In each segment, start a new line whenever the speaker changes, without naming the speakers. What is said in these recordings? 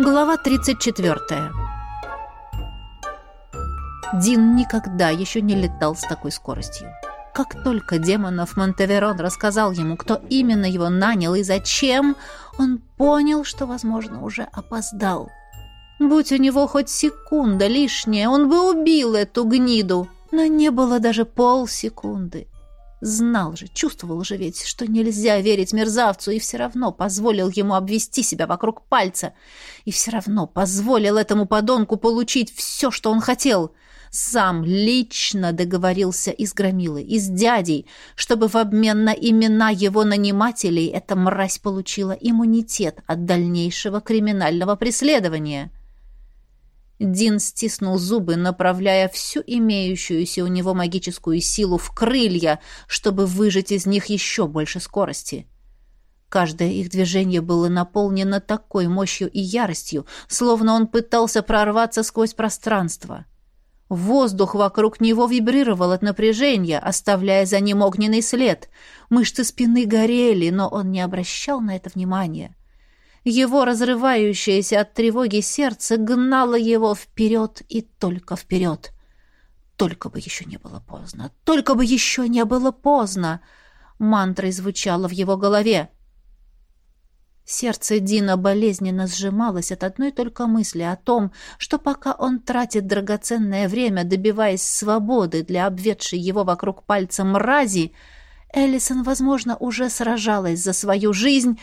Глава 34. Дин никогда еще не летал с такой скоростью. Как только демонов Монтеверон рассказал ему, кто именно его нанял и зачем, он понял, что, возможно, уже опоздал. Будь у него хоть секунда лишняя, он бы убил эту гниду. Но не было даже полсекунды. Знал же, чувствовал же ведь, что нельзя верить мерзавцу, и все равно позволил ему обвести себя вокруг пальца. И все равно позволил этому подонку получить все, что он хотел. Сам лично договорился и с Громилой, и с дядей, чтобы в обмен на имена его нанимателей эта мразь получила иммунитет от дальнейшего криминального преследования. Дин стиснул зубы, направляя всю имеющуюся у него магическую силу в крылья, чтобы выжать из них еще больше скорости. Каждое их движение было наполнено такой мощью и яростью, словно он пытался прорваться сквозь пространство. Воздух вокруг него вибрировал от напряжения, оставляя за ним огненный след. Мышцы спины горели, но он не обращал на это внимания. — его разрывающееся от тревоги сердце гнало его вперед и только вперед. Только бы еще не было поздно, только бы еще не было поздно. Мантра звучала в его голове. Сердце Дина болезненно сжималось от одной только мысли о том, что пока он тратит драгоценное время, добиваясь свободы для обветшей его вокруг пальца мрази, Эллисон, возможно, уже сражалась за свою жизнь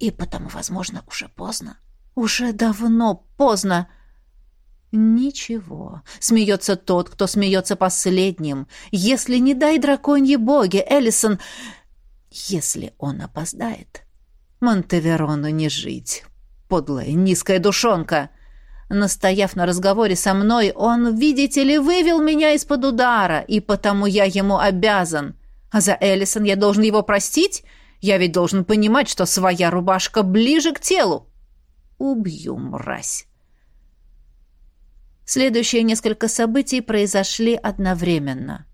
и потому, возможно, уже поздно. Уже давно поздно. Ничего. Смеется тот, кто смеется последним. Если не дай драконьи боги, Эллисон... Если он опоздает, Монтеверону не жить. Подлая, низкая душонка. Настояв на разговоре со мной, он, видите ли, вывел меня из-под удара, и потому я ему обязан. А за Эллисон я должен его простить? Я ведь должен понимать, что своя рубашка ближе к телу. Убью, мразь. Следующие несколько событий произошли одновременно.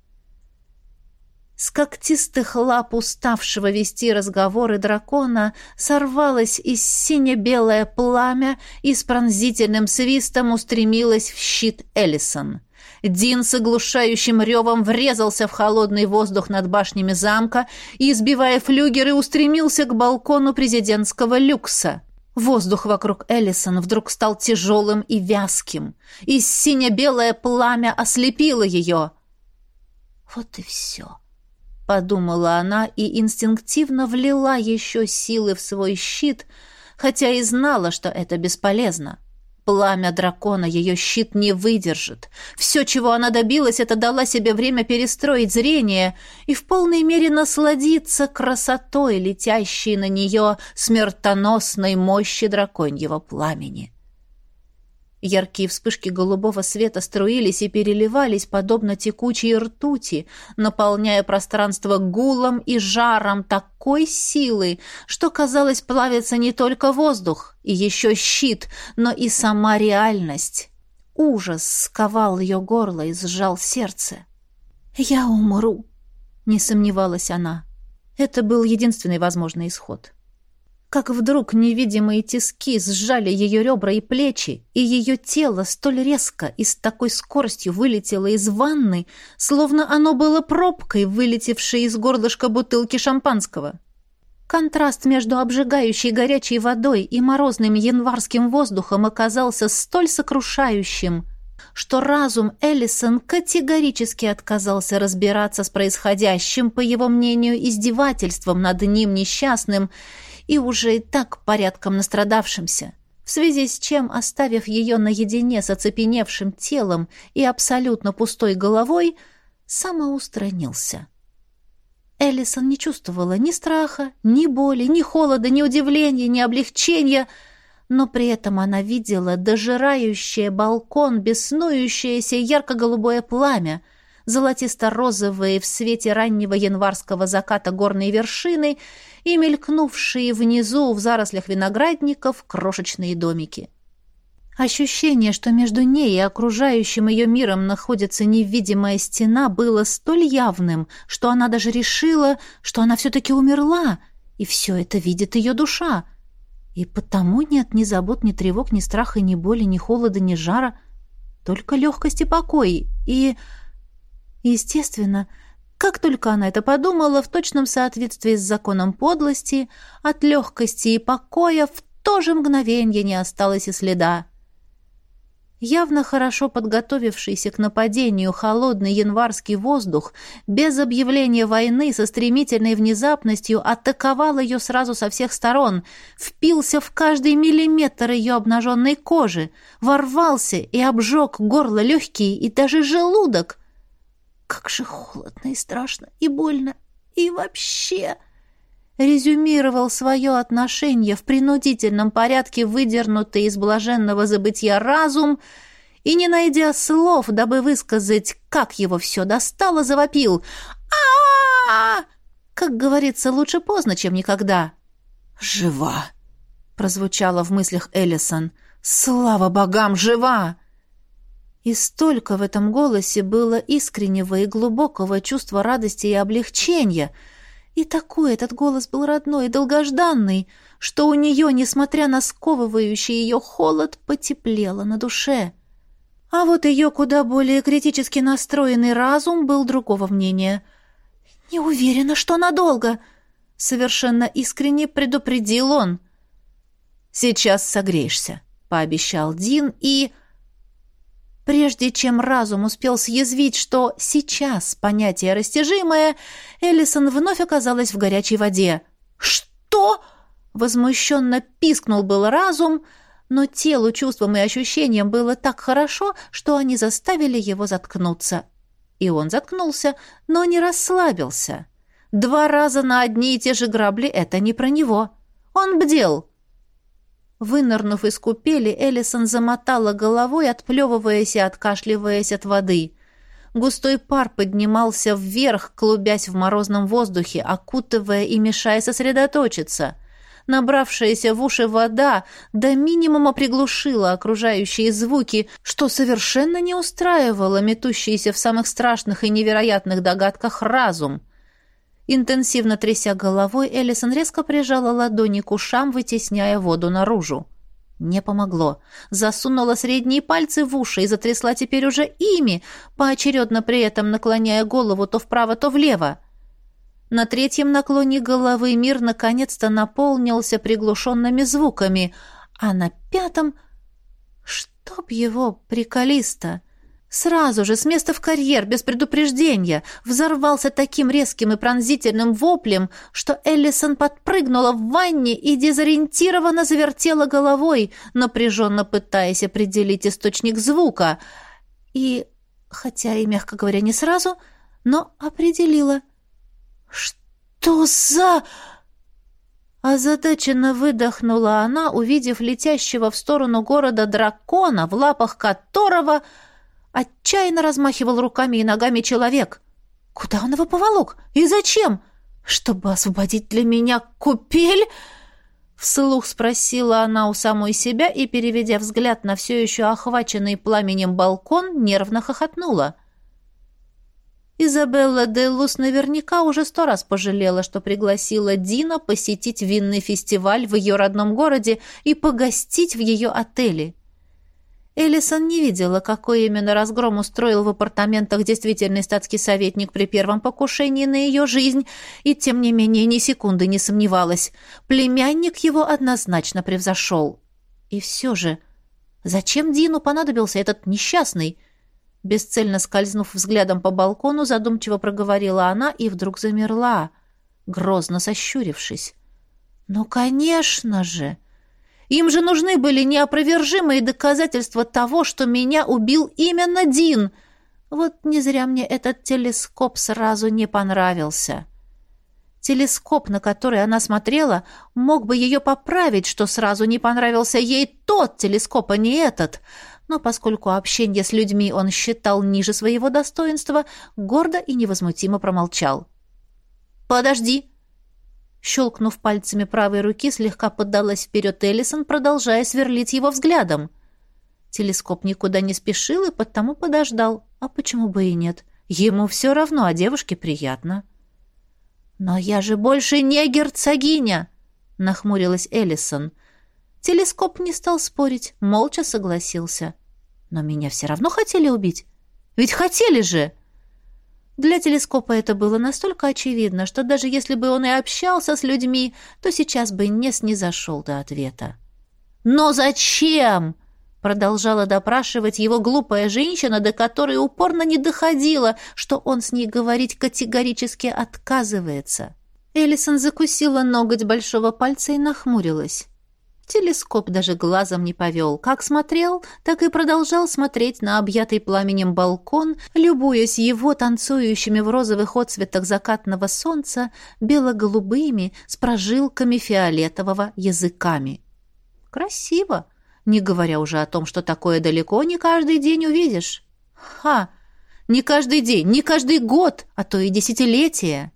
С когтистых лап уставшего вести разговоры дракона сорвалось из сине-белое пламя и с пронзительным свистом устремилось в щит Эллисон. Дин с оглушающим ревом врезался в холодный воздух над башнями замка и, избивая флюгеры, устремился к балкону президентского люкса. Воздух вокруг Эллисон вдруг стал тяжелым и вязким, и сине-белое пламя ослепило ее. «Вот и все», — подумала она и инстинктивно влила еще силы в свой щит, хотя и знала, что это бесполезно. Пламя дракона ее щит не выдержит. Все, чего она добилась, это дала себе время перестроить зрение и в полной мере насладиться красотой, летящей на нее смертоносной мощи драконьего пламени. Яркие вспышки голубого света струились и переливались, подобно текучей ртути, наполняя пространство гулом и жаром такой силы, что, казалось, плавится не только воздух и еще щит, но и сама реальность. Ужас сковал ее горло и сжал сердце. «Я умру», — не сомневалась она. Это был единственный возможный исход как вдруг невидимые тиски сжали ее ребра и плечи, и ее тело столь резко и с такой скоростью вылетело из ванны, словно оно было пробкой, вылетевшей из горлышка бутылки шампанского. Контраст между обжигающей горячей водой и морозным январским воздухом оказался столь сокрушающим, что разум Эллисон категорически отказался разбираться с происходящим, по его мнению, издевательством над ним несчастным и уже и так порядком настрадавшимся, в связи с чем, оставив ее наедине с оцепеневшим телом и абсолютно пустой головой, самоустранился. Эллисон не чувствовала ни страха, ни боли, ни холода, ни удивления, ни облегчения, но при этом она видела дожирающее балкон беснующееся ярко-голубое пламя — золотисто-розовые в свете раннего январского заката горные вершины и мелькнувшие внизу в зарослях виноградников крошечные домики. Ощущение, что между ней и окружающим ее миром находится невидимая стена, было столь явным, что она даже решила, что она все-таки умерла, и все это видит ее душа. И потому нет ни забот, ни тревог, ни страха, ни боли, ни холода, ни жара, только легкость и покой. И, естественно, как только она это подумала, в точном соответствии с законом подлости, от легкости и покоя в то же мгновенье не осталось и следа. Явно хорошо подготовившийся к нападению холодный январский воздух без объявления войны со стремительной внезапностью атаковал ее сразу со всех сторон, впился в каждый миллиметр ее обнаженной кожи, ворвался и обжег горло легкие и даже желудок. Как же холодно и страшно, и больно, и вообще резюмировал свое отношение в принудительном порядке, выдернутый из блаженного забытия разум, и, не найдя слов, дабы высказать, как его все достало, завопил а, -а, Как говорится, лучше поздно, чем никогда. «Жива!» — прозвучало в мыслях Эллисон. «Слава богам, жива!» И столько в этом голосе было искреннего и глубокого чувства радости и облегчения — и такой этот голос был родной и долгожданный, что у нее, несмотря на сковывающий ее холод, потеплело на душе. А вот ее куда более критически настроенный разум был другого мнения. «Не уверена, что надолго», — совершенно искренне предупредил он. «Сейчас согреешься», — пообещал Дин и... Прежде чем разум успел съязвить, что «сейчас» понятие растяжимое, Эллисон вновь оказалась в горячей воде. «Что?» — возмущенно пискнул был разум, но телу, чувствам и ощущениям было так хорошо, что они заставили его заткнуться. И он заткнулся, но не расслабился. Два раза на одни и те же грабли — это не про него. Он бдел — Вынырнув из купели, Эллисон замотала головой, отплевываясь и откашливаясь от воды. Густой пар поднимался вверх, клубясь в морозном воздухе, окутывая и мешая сосредоточиться. Набравшаяся в уши вода до минимума приглушила окружающие звуки, что совершенно не устраивало метущийся в самых страшных и невероятных догадках разум — Интенсивно тряся головой, Эллисон резко прижала ладони к ушам, вытесняя воду наружу. Не помогло. Засунула средние пальцы в уши и затрясла теперь уже ими, поочередно при этом наклоняя голову то вправо, то влево. На третьем наклоне головы мир наконец-то наполнился приглушенными звуками, а на пятом... Чтоб его, приколиста! Сразу же, с места в карьер, без предупреждения, взорвался таким резким и пронзительным воплем, что Эллисон подпрыгнула в ванне и дезориентированно завертела головой, напряженно пытаясь определить источник звука. И, хотя и, мягко говоря, не сразу, но определила. «Что за...» Озадаченно выдохнула она, увидев летящего в сторону города дракона, в лапах которого отчаянно размахивал руками и ногами человек. Куда он его поволок? И зачем? Чтобы освободить для меня купель? Вслух спросила она у самой себя и, переведя взгляд на все еще охваченный пламенем балкон, нервно хохотнула. Изабелла де Лус наверняка уже сто раз пожалела, что пригласила Дина посетить винный фестиваль в ее родном городе и погостить в ее отеле. Элисон не видела, какой именно разгром устроил в апартаментах действительный статский советник при первом покушении на ее жизнь, и, тем не менее, ни секунды не сомневалась. Племянник его однозначно превзошел. И все же, зачем Дину понадобился этот несчастный? Бесцельно скользнув взглядом по балкону, задумчиво проговорила она и вдруг замерла, грозно сощурившись. «Ну, конечно же!» Им же нужны были неопровержимые доказательства того, что меня убил именно Дин. Вот не зря мне этот телескоп сразу не понравился. Телескоп, на который она смотрела, мог бы ее поправить, что сразу не понравился ей тот телескоп, а не этот. Но поскольку общение с людьми он считал ниже своего достоинства, гордо и невозмутимо промолчал. «Подожди!» Щелкнув пальцами правой руки, слегка поддалась вперед Эллисон, продолжая сверлить его взглядом. Телескоп никуда не спешил и потому подождал. А почему бы и нет? Ему все равно, а девушке приятно. «Но я же больше не герцогиня!» — нахмурилась Эллисон. Телескоп не стал спорить, молча согласился. Но меня все равно хотели убить. Ведь хотели же! Для телескопа это было настолько очевидно, что даже если бы он и общался с людьми, то сейчас бы не снизошел до ответа. «Но зачем?» — продолжала допрашивать его глупая женщина, до которой упорно не доходила, что он с ней говорить категорически отказывается. Элисон закусила ноготь большого пальца и нахмурилась. Телескоп даже глазом не повел. Как смотрел, так и продолжал смотреть на объятый пламенем балкон, любуясь его танцующими в розовых отцветах закатного солнца бело-голубыми с прожилками фиолетового языками. Красиво, не говоря уже о том, что такое далеко не каждый день увидишь. Ха! Не каждый день, не каждый год, а то и десятилетие.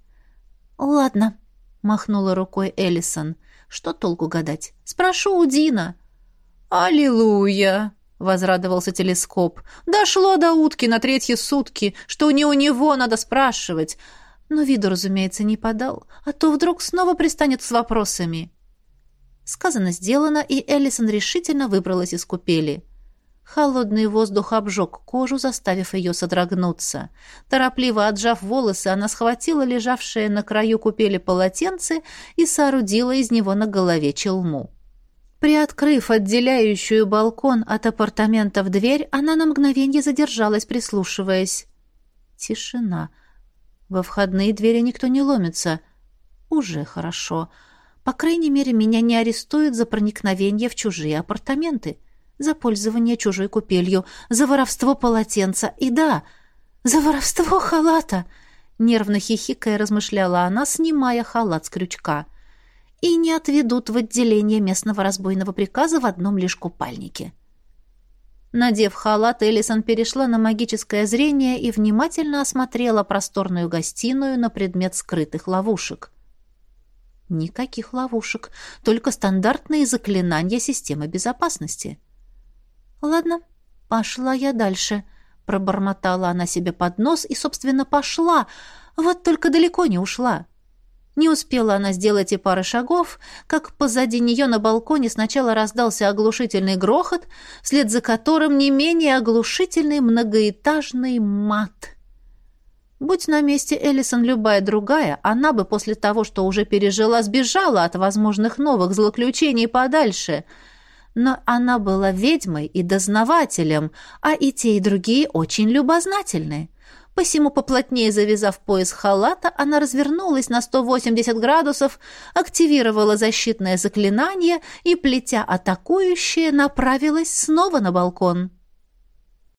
Ладно, махнула рукой Эллисон — что толку гадать? Спрошу у Дина. Аллилуйя! возрадовался телескоп. Дошло до утки на третьи сутки, что не у него надо спрашивать. Но виду, разумеется, не подал, а то вдруг снова пристанет с вопросами. Сказано, сделано, и Эллисон решительно выбралась из купели. Холодный воздух обжег кожу, заставив ее содрогнуться. Торопливо отжав волосы, она схватила лежавшее на краю купели полотенце и соорудила из него на голове челму. Приоткрыв отделяющую балкон от апартаментов дверь, она на мгновение задержалась, прислушиваясь. Тишина. Во входные двери никто не ломится. Уже хорошо. По крайней мере, меня не арестуют за проникновение в чужие апартаменты. — за пользование чужой купелью, за воровство полотенца и, да, за воровство халата, нервно хихикая размышляла она, снимая халат с крючка. И не отведут в отделение местного разбойного приказа в одном лишь купальнике. Надев халат, Элисон перешла на магическое зрение и внимательно осмотрела просторную гостиную на предмет скрытых ловушек. Никаких ловушек, только стандартные заклинания системы безопасности. «Ладно, пошла я дальше», — пробормотала она себе под нос и, собственно, пошла, вот только далеко не ушла. Не успела она сделать и пары шагов, как позади нее на балконе сначала раздался оглушительный грохот, вслед за которым не менее оглушительный многоэтажный мат. Будь на месте Эллисон любая другая, она бы после того, что уже пережила, сбежала от возможных новых злоключений подальше — но она была ведьмой и дознавателем, а и те, и другие очень любознательны. Посему, поплотнее завязав пояс халата, она развернулась на 180 градусов, активировала защитное заклинание и, плетя атакующее, направилась снова на балкон.